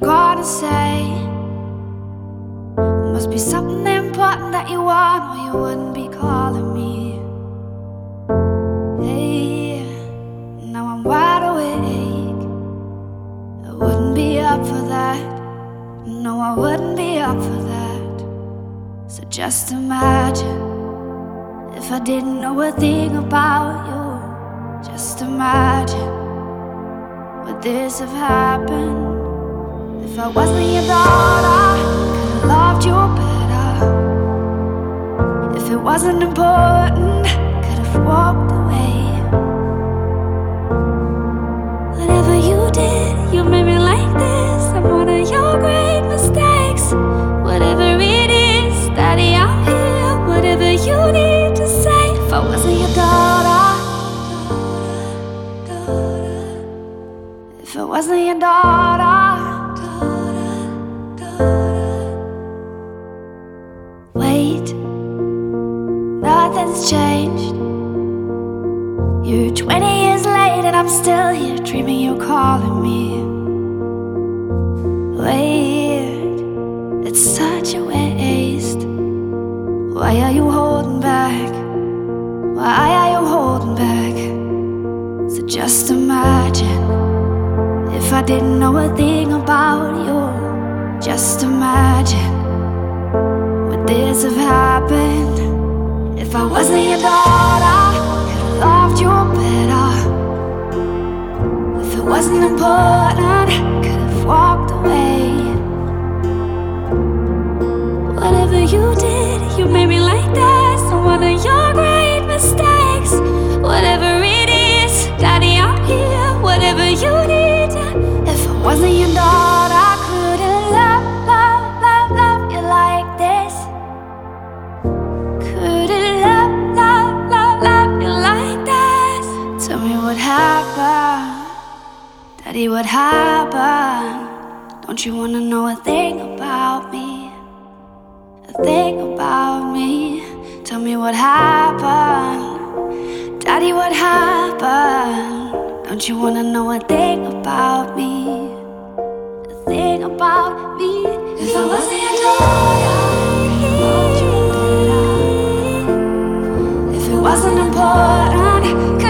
wanna say. Must be something important that you want, or you wouldn't be calling me. Hey, now I'm wide awake. I wouldn't be up for that. No, I wouldn't be up for that. So just imagine if I didn't know a thing about you. Just imagine would this have happened if I wasn't your daughter? Have loved you better. If it wasn't important, could have walked away. Whatever you did, you made me like this. I'm one of your great mistakes. Whatever it is, Daddy, I'm here. Whatever you need to say, if I wasn't your daughter. If I wasn't your daughter, nothing's changed. You're 20 years late, and I'm still here dreaming you're calling me. Wait, it's such a waste. Why are you holding back? Why are you holding back? So just imagine if I didn't know a thing about you. Just imagine would this have happened if I wasn't your daughter? Could have loved you better. If it wasn't important, could have walked away. Whatever you did, you made me Daddy, what happened? Don't you wanna know a thing about me? A thing about me? Tell me what happened. Daddy, what happened? Don't you wanna know a thing about me? A thing about me? If I wasn't your daughter. If it wasn't important.